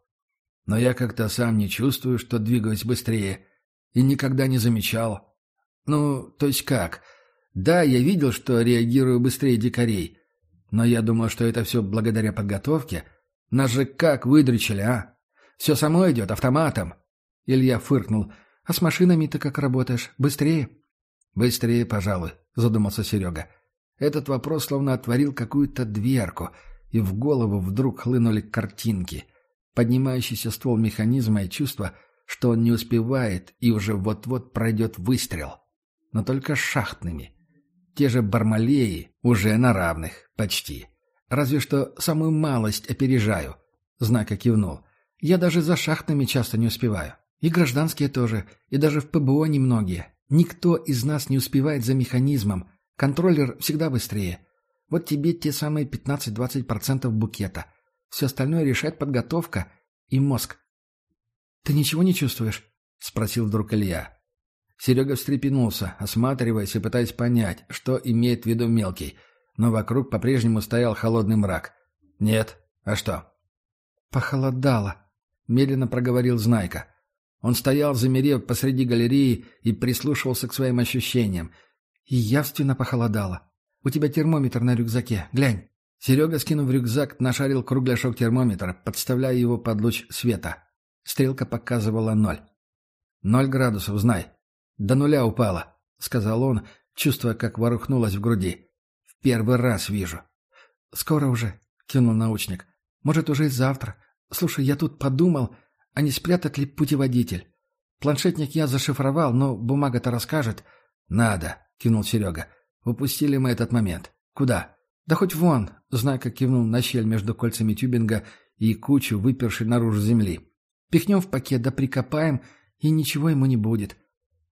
Но я как-то сам не чувствую, что двигаюсь быстрее. И никогда не замечал. Ну, то есть как? Да, я видел, что реагирую быстрее дикарей. Но я думал, что это все благодаря подготовке. Нас же как выдрючили, а? Все само идет, автоматом. Илья фыркнул. А с машинами ты как работаешь? Быстрее? Быстрее, пожалуй, задумался Серега. Этот вопрос словно отворил какую-то дверку, и в голову вдруг хлынули картинки. Поднимающийся ствол механизма и чувство, что он не успевает и уже вот-вот пройдет выстрел. Но только шахтными. Те же бармалеи уже на равных, почти. Разве что самую малость опережаю. Знака кивнул. Я даже за шахтами часто не успеваю. И гражданские тоже, и даже в ПБО немногие. Никто из нас не успевает за механизмом. Контроллер всегда быстрее. Вот тебе те самые 15-20% букета. Все остальное решает подготовка и мозг. «Ты ничего не чувствуешь?» — спросил вдруг Илья. Серега встрепенулся, осматриваясь и пытаясь понять, что имеет в виду мелкий, но вокруг по-прежнему стоял холодный мрак. «Нет. А что?» «Похолодало», — медленно проговорил Знайка. Он стоял, замерев посреди галереи и прислушивался к своим ощущениям. И явственно похолодало. «У тебя термометр на рюкзаке. Глянь». Серега, скинув рюкзак, нашарил кругляшок термометра, подставляя его под луч света. Стрелка показывала ноль. «Ноль градусов, знай. До нуля упала», — сказал он, чувствуя, как ворухнулась в груди. «В первый раз вижу». «Скоро уже», — кинул научник. «Может, уже и завтра. Слушай, я тут подумал...» а не спрятать ли путеводитель. Планшетник я зашифровал, но бумага-то расскажет. Надо, кивнул Серега. Упустили мы этот момент. Куда? Да хоть вон, знай, как кивнул на щель между кольцами тюбинга и кучу, выпершей наружу земли. Пихнем в пакет, да прикопаем, и ничего ему не будет.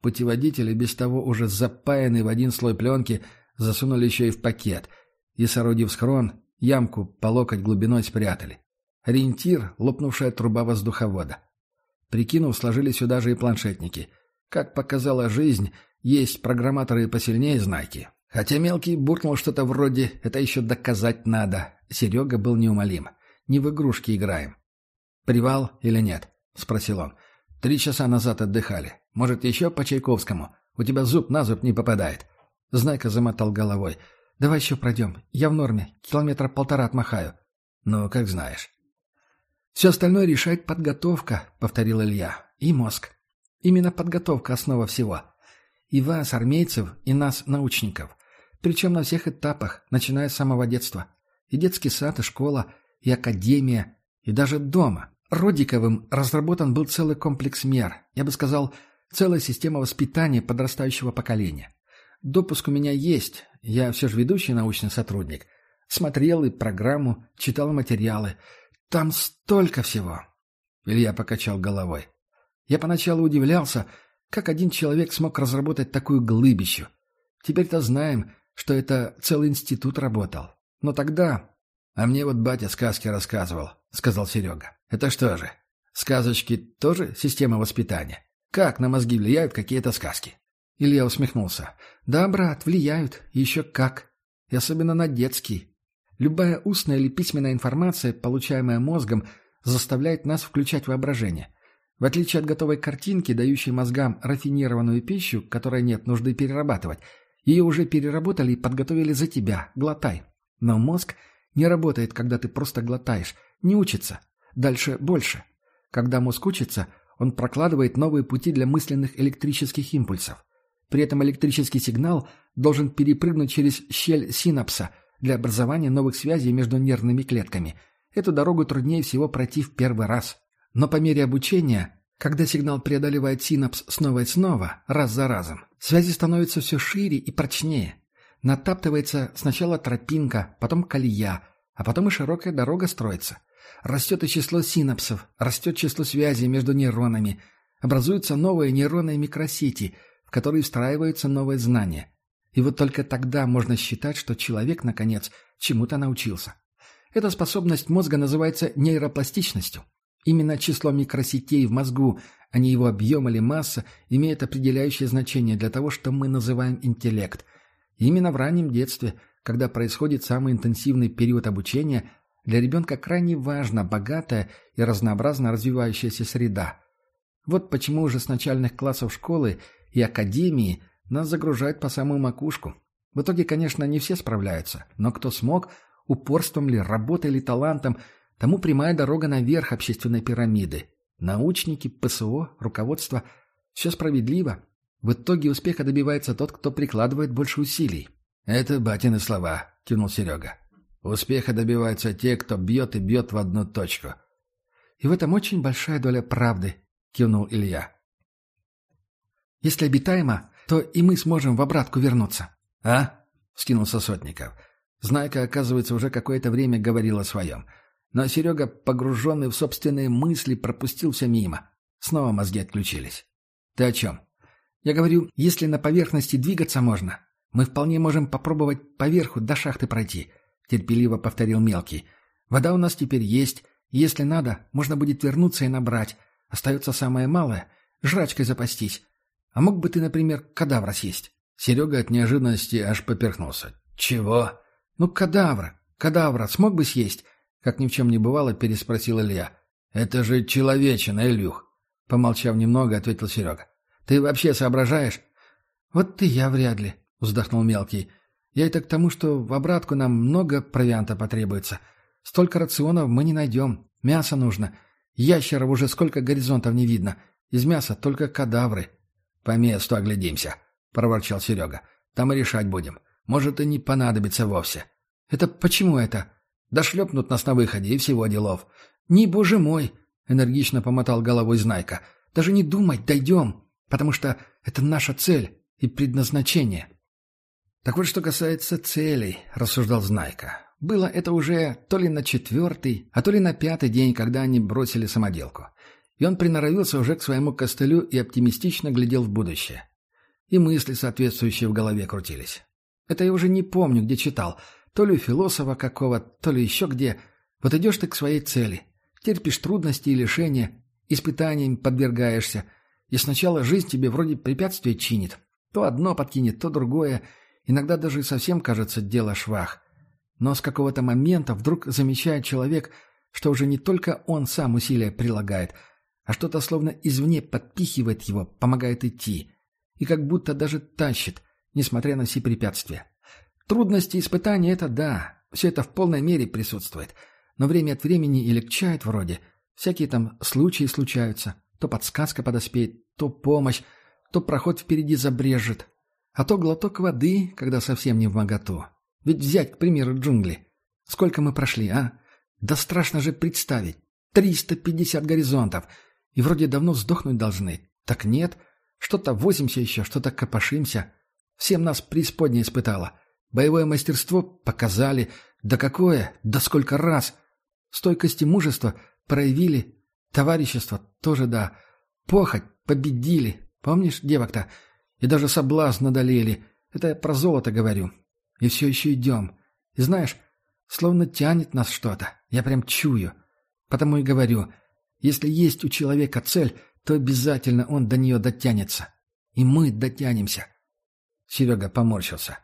Путеводитель, без того уже запаянный в один слой пленки, засунули еще и в пакет, и, соорудив схрон, ямку по локоть глубиной спрятали. Ориентир — лопнувшая труба воздуховода. Прикинув, сложили сюда же и планшетники. Как показала жизнь, есть программаторы посильнее знайки. Хотя мелкий буркнул что-то вроде «это еще доказать надо». Серега был неумолим. «Не в игрушки играем». «Привал или нет?» — спросил он. «Три часа назад отдыхали. Может, еще по Чайковскому? У тебя зуб на зуб не попадает». Знайка замотал головой. «Давай еще пройдем. Я в норме. Километра полтора отмахаю». «Ну, как знаешь». «Все остальное решает подготовка», — повторил Илья. «И мозг. Именно подготовка — основа всего. И вас, армейцев, и нас, научников. Причем на всех этапах, начиная с самого детства. И детский сад, и школа, и академия, и даже дома. Родиковым разработан был целый комплекс мер. Я бы сказал, целая система воспитания подрастающего поколения. Допуск у меня есть. Я все же ведущий научный сотрудник. Смотрел и программу, читал материалы — там столько всего. Илья покачал головой. Я поначалу удивлялся, как один человек смог разработать такую глыбищу. Теперь-то знаем, что это целый институт работал. Но тогда... А мне вот батя сказки рассказывал, сказал Серега. Это что же, сказочки тоже система воспитания? Как на мозги влияют какие-то сказки? Илья усмехнулся. Да, брат, влияют. Еще как. И особенно на детский. Любая устная или письменная информация, получаемая мозгом, заставляет нас включать воображение. В отличие от готовой картинки, дающей мозгам рафинированную пищу, которой нет нужды перерабатывать, ее уже переработали и подготовили за тебя. Глотай. Но мозг не работает, когда ты просто глотаешь. Не учится. Дальше больше. Когда мозг учится, он прокладывает новые пути для мысленных электрических импульсов. При этом электрический сигнал должен перепрыгнуть через щель синапса для образования новых связей между нервными клетками. Эту дорогу труднее всего пройти в первый раз. Но по мере обучения, когда сигнал преодолевает синапс снова и снова, раз за разом, связи становятся все шире и прочнее. Натаптывается сначала тропинка, потом колея, а потом и широкая дорога строится. Растет и число синапсов, растет число связей между нейронами. Образуются новые нейронные микросети – в который встраиваются новые знания. И вот только тогда можно считать, что человек, наконец, чему-то научился. Эта способность мозга называется нейропластичностью. Именно число микросетей в мозгу, а не его объем или масса, имеет определяющее значение для того, что мы называем интеллект. И именно в раннем детстве, когда происходит самый интенсивный период обучения, для ребенка крайне важна богатая и разнообразно развивающаяся среда. Вот почему уже с начальных классов школы и академии нас загружают по самую макушку. В итоге, конечно, не все справляются, но кто смог, упорством ли, работой или талантом, тому прямая дорога наверх общественной пирамиды. Научники, ПСО, руководство – все справедливо. В итоге успеха добивается тот, кто прикладывает больше усилий. «Это батины слова», – кивнул Серега. «Успеха добиваются те, кто бьет и бьет в одну точку». «И в этом очень большая доля правды», – кивнул Илья. Если обитаемо, то и мы сможем в обратку вернуться. — А? — скинулся Сотников. Знайка, оказывается, уже какое-то время говорил о своем. Но Серега, погруженный в собственные мысли, пропустил все мимо. Снова мозги отключились. — Ты о чем? — Я говорю, если на поверхности двигаться можно, мы вполне можем попробовать поверху до шахты пройти, — терпеливо повторил Мелкий. — Вода у нас теперь есть. Если надо, можно будет вернуться и набрать. Остается самое малое — жрачкой запастись. А мог бы ты, например, кадавра съесть?» Серега от неожиданности аж поперхнулся. «Чего?» «Ну, кадавра. Кадавра смог бы съесть?» Как ни в чем не бывало, переспросил Илья. «Это же человечина, Илюх!» Помолчав немного, ответил Серега. «Ты вообще соображаешь?» «Вот ты я вряд ли», — вздохнул Мелкий. «Я это к тому, что в обратку нам много провианта потребуется. Столько рационов мы не найдем. Мясо нужно. Ящеров уже сколько горизонтов не видно. Из мяса только кадавры. «По месту оглядимся», — проворчал Серега. «Там и решать будем. Может, и не понадобится вовсе». «Это почему это?» «Да шлепнут нас на выходе, и всего делов». «Не, боже мой!» — энергично помотал головой Знайка. «Даже не думать, дойдем, потому что это наша цель и предназначение». «Так вот, что касается целей», — рассуждал Знайка. «Было это уже то ли на четвертый, а то ли на пятый день, когда они бросили самоделку. И он приноровился уже к своему костылю и оптимистично глядел в будущее. И мысли соответствующие в голове крутились. Это я уже не помню, где читал. То ли у философа какого, то ли еще где. Вот идешь ты к своей цели. Терпишь трудности и лишения, испытаниям подвергаешься. И сначала жизнь тебе вроде препятствия чинит. То одно подкинет, то другое. Иногда даже совсем кажется дело швах. Но с какого-то момента вдруг замечает человек, что уже не только он сам усилия прилагает – а что-то словно извне подпихивает его, помогает идти. И как будто даже тащит, несмотря на все препятствия. Трудности испытания — это да, все это в полной мере присутствует. Но время от времени и легчает вроде. Всякие там случаи случаются. То подсказка подоспеет, то помощь, то проход впереди забрежет. А то глоток воды, когда совсем не в моготу. Ведь взять, к примеру, джунгли. Сколько мы прошли, а? Да страшно же представить. 350 горизонтов — и вроде давно сдохнуть должны. Так нет. Что-то возимся еще, что-то копошимся. Всем нас преисподня испытала. Боевое мастерство показали. Да какое? Да сколько раз? Стойкость и мужество проявили. Товарищество тоже да. Похоть победили. Помнишь девок-то? И даже соблазн надолели. Это я про золото говорю. И все еще идем. И знаешь, Словно тянет нас что-то. Я прям чую. Потому и говорю, если есть у человека цель, то обязательно он до нее дотянется. И мы дотянемся. Серега поморщился.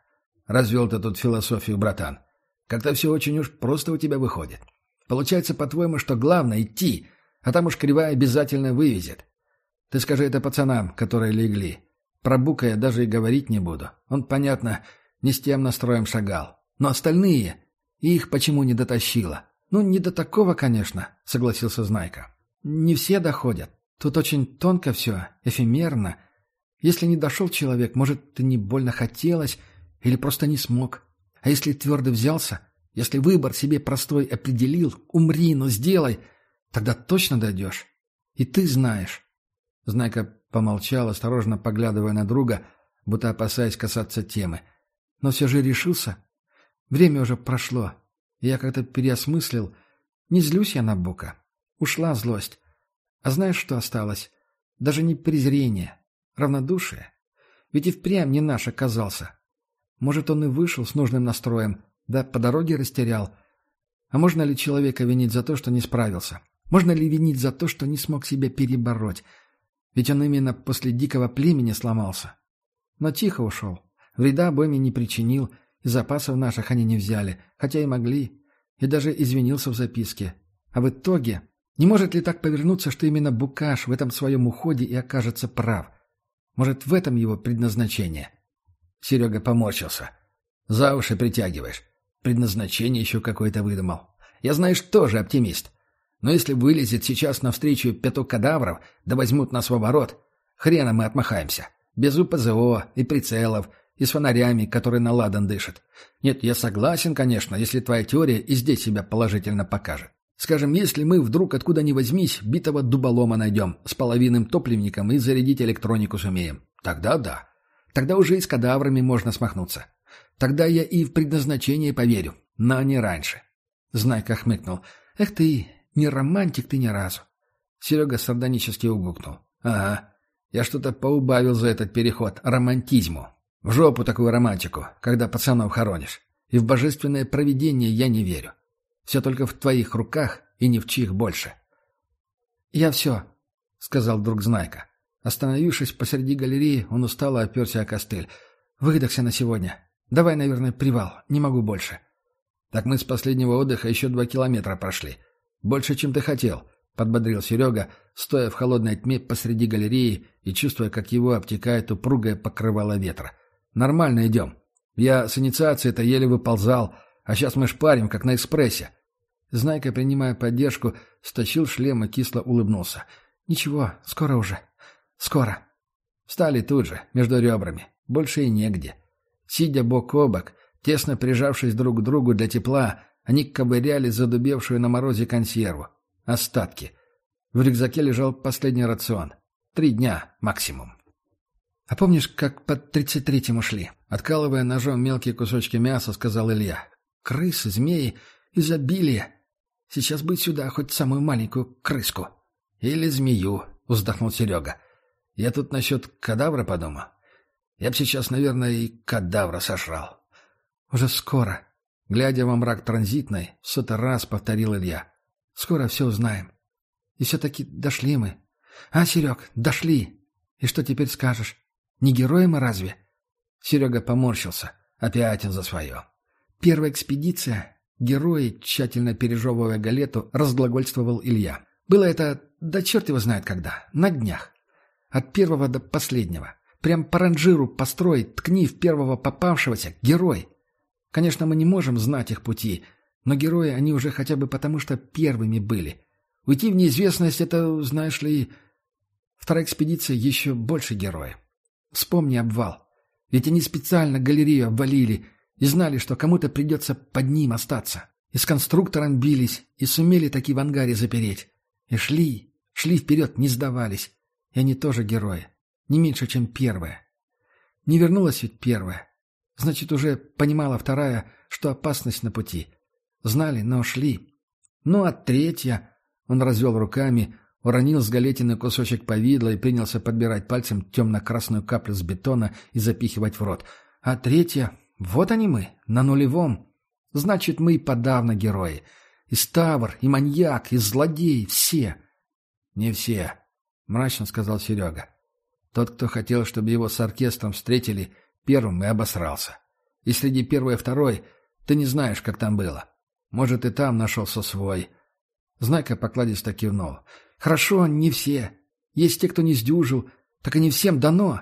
Развел ты тут философию, братан. Как-то все очень уж просто у тебя выходит. Получается, по-твоему, что главное — идти, а там уж кривая обязательно вывезет. Ты скажи это пацанам, которые легли. Про Бука я даже и говорить не буду. Он, понятно, не с тем настроем шагал. Но остальные... Их почему не дотащило? Ну, не до такого, конечно, согласился Знайка. Не все доходят. Тут очень тонко все, эфемерно. Если не дошел человек, может, ты не больно хотелось или просто не смог. А если твердо взялся, если выбор себе простой определил, умри, но сделай, тогда точно дойдешь. И ты знаешь. Знайка помолчал, осторожно поглядывая на друга, будто опасаясь касаться темы. Но все же решился. Время уже прошло. Я как-то переосмыслил. Не злюсь я на Бука. Ушла злость. А знаешь, что осталось? Даже не презрение, равнодушие. Ведь и впрямь не наш оказался. Может, он и вышел с нужным настроем, да по дороге растерял. А можно ли человека винить за то, что не справился? Можно ли винить за то, что не смог себя перебороть? Ведь он именно после дикого племени сломался. Но тихо ушел. Вреда обоими не причинил, и запасов наших они не взяли, хотя и могли. И даже извинился в записке. А в итоге, не может ли так повернуться, что именно Букаш в этом своем уходе и окажется прав? Может, в этом его предназначение? Серега поморщился. За уши притягиваешь. Предназначение еще какое-то выдумал. Я, знаешь, тоже оптимист. Но если вылезет сейчас навстречу пяток кадавров, да возьмут нас в оборот, хрена мы отмахаемся. Без УПЗО и прицелов, и с фонарями, которые на ладан дышат. Нет, я согласен, конечно, если твоя теория и здесь себя положительно покажет. Скажем, если мы вдруг откуда ни возьмись битого дуболома найдем с половинным топливником и зарядить электронику сумеем, тогда да. Тогда уже и с кадаврами можно смахнуться. Тогда я и в предназначение поверю, но не раньше. Знайка хмыкнул. Эх ты, не романтик ты ни разу. Серега сардонически угукнул. Ага, я что-то поубавил за этот переход романтизму. В жопу такую романтику, когда пацанов хоронишь. И в божественное провидение я не верю. Все только в твоих руках и ни в чьих больше. «Я все», — сказал друг Знайка. Остановившись посреди галереи, он устало оперся о костыль. «Выдохся на сегодня. Давай, наверное, привал. Не могу больше». «Так мы с последнего отдыха еще два километра прошли. Больше, чем ты хотел», — подбодрил Серега, стоя в холодной тьме посреди галереи и чувствуя, как его обтекает упругое покрывало ветра. «Нормально идем. Я с инициацией-то еле выползал, а сейчас мы шпарим, как на экспрессе». Знайка, принимая поддержку, стащил шлем и кисло улыбнулся. «Ничего, скоро уже. Скоро». Встали тут же, между ребрами. Больше и негде. Сидя бок о бок, тесно прижавшись друг к другу для тепла, они ковыряли задубевшую на морозе консерву. Остатки. В рюкзаке лежал последний рацион. Три дня максимум. «А помнишь, как под тридцать третьим ушли?» Откалывая ножом мелкие кусочки мяса, сказал Илья. «Крысы, змеи, изобилие. Сейчас бы сюда хоть самую маленькую крыску». «Или змею», — вздохнул Серега. «Я тут насчет кадавра подумал. Я б сейчас, наверное, и кадавра сожрал». «Уже скоро», Глядя во мрак транзитной, в сотый раз повторил Илья. «Скоро все узнаем. И все-таки дошли мы. А, Серег, дошли. И что теперь скажешь? Не герои мы разве?» Серега поморщился. Опять он за свое. Первая экспедиция, герои, тщательно пережевывая галету, разглагольствовал Илья. Было это, да черт его знает когда, на днях. От первого до последнего. Прям по ранжиру построй, ткни в первого попавшегося, герой. Конечно, мы не можем знать их пути, но герои они уже хотя бы потому, что первыми были. Уйти в неизвестность — это, знаешь ли... Вторая экспедиция еще больше героев. Вспомни обвал. Ведь они специально галерею обвалили и знали, что кому-то придется под ним остаться. И с конструктором бились, и сумели таки в ангаре запереть. И шли, шли вперед, не сдавались. И они тоже герои. Не меньше, чем первая. Не вернулась ведь первая. Значит, уже понимала вторая, что опасность на пути. Знали, но шли. Ну, а третья... Он развел руками, уронил с галетины кусочек повидла и принялся подбирать пальцем темно-красную каплю с бетона и запихивать в рот. А третья... Вот они мы, на нулевом. Значит, мы и подавно герои. И Ставр, и маньяк, и злодей, все. Не все, мрачно сказал Серега. Тот, кто хотел, чтобы его с оркестром встретили, первым и обосрался. И среди первой и второй ты не знаешь, как там было. Может, и там нашелся свой. Знайка покладисто кивнул. Хорошо, не все. Есть те, кто не сдюжил. Так и не всем дано.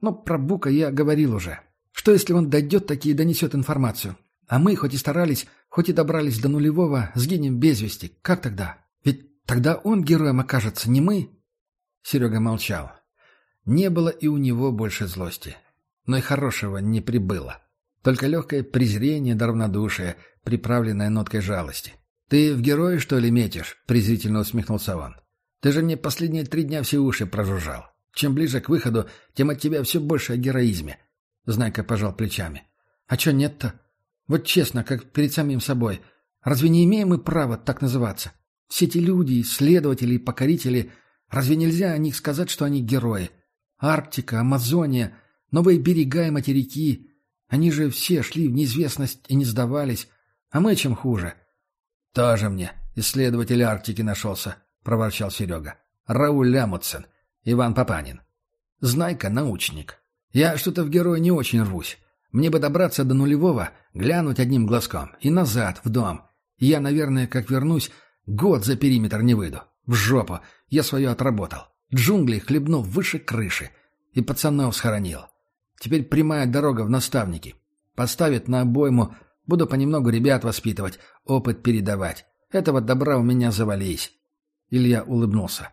Но про Бука я говорил уже. Что, если он дойдет таки и донесет информацию? А мы, хоть и старались, хоть и добрались до нулевого, сгинем без вести. Как тогда? Ведь тогда он героем окажется, не мы. Серега молчал. Не было и у него больше злости. Но и хорошего не прибыло. Только легкое презрение да равнодушие, приправленное ноткой жалости. «Ты в героя, что ли, метишь?» — презрительно усмехнулся он. «Ты же мне последние три дня все уши прожужжал. Чем ближе к выходу, тем от тебя все больше о героизме». Знайка пожал плечами. «А че нет-то? Вот честно, как перед самим собой. Разве не имеем мы права так называться? Все эти люди, исследователи и покорители, разве нельзя о них сказать, что они герои? Арктика, Амазония, новые берега и материки. Они же все шли в неизвестность и не сдавались. А мы чем хуже? Тоже мне исследователь Арктики нашелся, проворчал Серега. Рауль Лямутсен, Иван Папанин. Знайка научник. Я что-то в героя не очень рвусь. Мне бы добраться до нулевого, глянуть одним глазком и назад, в дом. Я, наверное, как вернусь, год за периметр не выйду. В жопу. Я свое отработал. Джунгли хлебнул выше крыши. И пацанов схоронил. Теперь прямая дорога в наставники. Поставит на обойму, буду понемногу ребят воспитывать, опыт передавать. Этого добра у меня завались. Илья улыбнулся.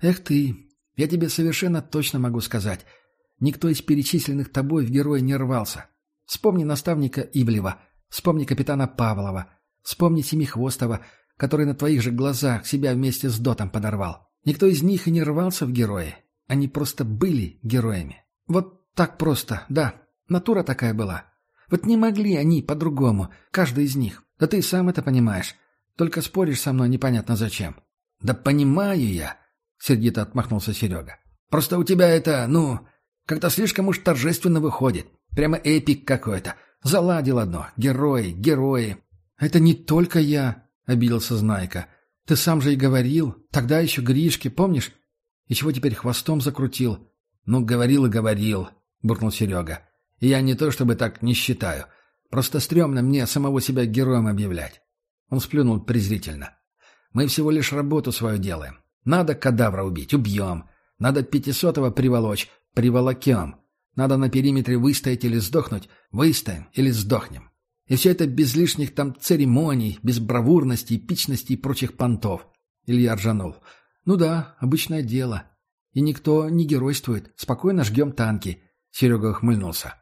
Эх ты, я тебе совершенно точно могу сказать. Никто из перечисленных тобой в героя не рвался. Вспомни наставника Ивлева, вспомни капитана Павлова, вспомни Семихвостова, который на твоих же глазах себя вместе с Дотом подорвал. Никто из них и не рвался в герои. Они просто были героями. Вот так просто, да. Натура такая была. Вот не могли они по-другому, каждый из них. Да ты сам это понимаешь. Только споришь со мной непонятно зачем. Да понимаю я, сердито отмахнулся Серега. Просто у тебя это, ну, как-то слишком уж торжественно выходит. Прямо эпик какой-то. Заладил одно. Герои, герои. Это не только я, обиделся Знайка. Ты сам же и говорил. Тогда еще Гришки, помнишь? И чего теперь хвостом закрутил? Ну, говорил и говорил, буркнул Серега. Я не то чтобы так не считаю. Просто стрёмно мне самого себя героем объявлять. Он сплюнул презрительно. Мы всего лишь работу свою делаем. Надо кадавра убить, убьем. Надо пятисотого приволочь, приволокем. Надо на периметре выстоять или сдохнуть, выстоим или сдохнем. И все это без лишних там церемоний, без бравурности, эпичности и прочих понтов. Илья ржанул. Ну да, обычное дело. И никто не геройствует. Спокойно жгем танки. Серега ухмыльнулся.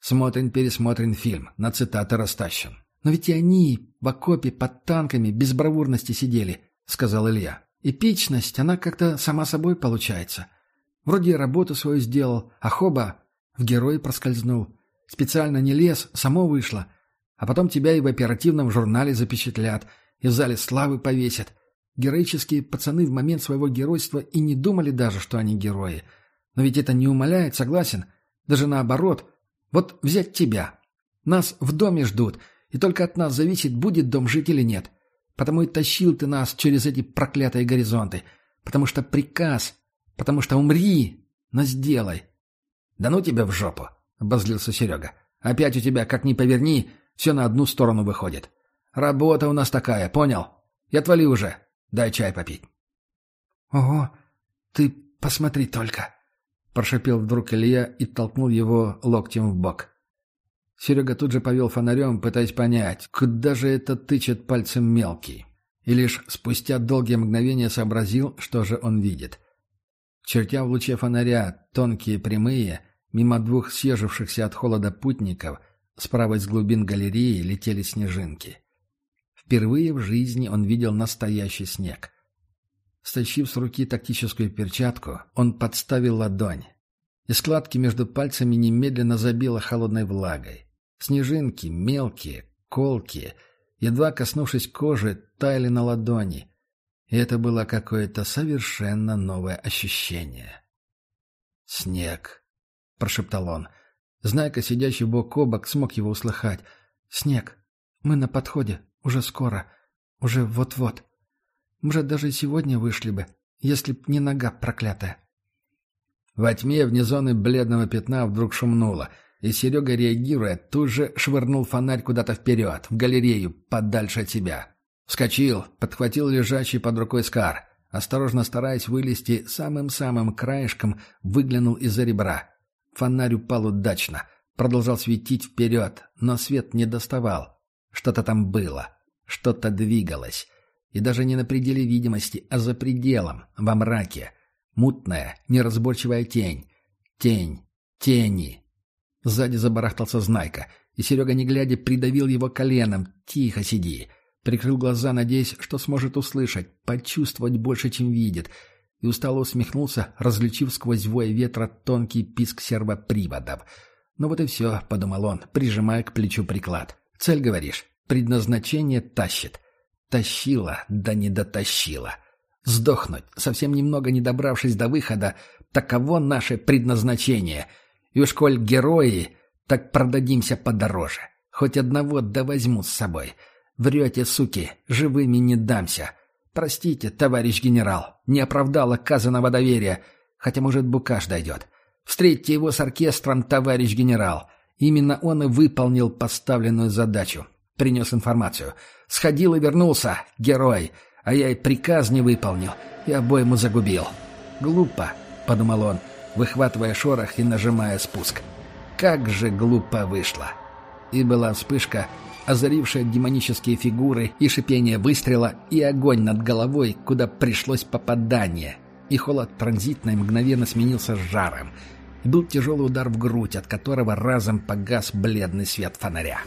Смотрен-пересмотрен фильм, на цитаты растащен. «Но ведь и они в окопе под танками без бравурности сидели», — сказал Илья. «Эпичность, она как-то сама собой получается. Вроде работу свою сделал, а хоба в герой проскользнул. Специально не лез, само вышло. А потом тебя и в оперативном журнале запечатлят, и в зале славы повесят. Героические пацаны в момент своего геройства и не думали даже, что они герои. Но ведь это не умаляет, согласен? Даже наоборот. Вот взять тебя. Нас в доме ждут, и только от нас зависит, будет дом жить или нет. Потому и тащил ты нас через эти проклятые горизонты. Потому что приказ. Потому что умри, но сделай. «Да ну тебя в жопу!» — обозлился Серега. «Опять у тебя, как ни поверни, все на одну сторону выходит. Работа у нас такая, понял? Я отвали уже. Дай чай попить». «Ого, ты посмотри только!» — прошипел вдруг Илья и толкнул его локтем в бок. Серега тут же повел фонарем, пытаясь понять, куда же это тычет пальцем мелкий. И лишь спустя долгие мгновения сообразил, что же он видит. Чертя в луче фонаря тонкие прямые, Мимо двух съежившихся от холода путников справа из глубин галереи летели снежинки. Впервые в жизни он видел настоящий снег. Стащив с руки тактическую перчатку, он подставил ладонь. И складки между пальцами немедленно забило холодной влагой. Снежинки, мелкие, колкие, едва коснувшись кожи, таяли на ладони. И это было какое-то совершенно новое ощущение. Снег прошептал он. Знайка, сидящий бок о бок, смог его услыхать. «Снег. Мы на подходе. Уже скоро. Уже вот-вот. Может, даже сегодня вышли бы, если б не нога проклятая. Во тьме вне зоны бледного пятна вдруг шумнуло, и Серега, реагируя, тут же швырнул фонарь куда-то вперед, в галерею, подальше от себя. Вскочил, подхватил лежащий под рукой Скар. Осторожно стараясь вылезти, самым-самым краешком выглянул из-за ребра. Фонарь упал удачно, продолжал светить вперед, но свет не доставал. Что-то там было, что-то двигалось. И даже не на пределе видимости, а за пределом, во мраке. Мутная, неразборчивая тень. Тень. Тени. Сзади забарахтался Знайка, и Серега, не глядя, придавил его коленом. «Тихо сиди!» Прикрыл глаза, надеясь, что сможет услышать, почувствовать больше, чем видит, и устало усмехнулся, различив сквозь вой ветра тонкий писк сервоприводов. «Ну вот и все», — подумал он, прижимая к плечу приклад. «Цель, говоришь? Предназначение тащит. Тащила, да не дотащила. Сдохнуть, совсем немного не добравшись до выхода, таково наше предназначение. И уж коль герои, так продадимся подороже. Хоть одного да возьму с собой. Врете, суки, живыми не дамся. Простите, товарищ генерал, не оправдал оказанного доверия, хотя, может, Букаш дойдет. Встретьте его с оркестром, товарищ генерал. Именно он и выполнил поставленную задачу. Принес информацию. Сходил и вернулся, герой. А я и приказ не выполнил, и обойму загубил. Глупо, подумал он, выхватывая шорох и нажимая спуск. Как же глупо вышло. И была вспышка, озарившая демонические фигуры, и шипение выстрела, и огонь над головой, куда пришлось попадание. И холод транзитной мгновенно сменился жаром. Был тяжелый удар в грудь, от которого разом погас бледный свет фонаря.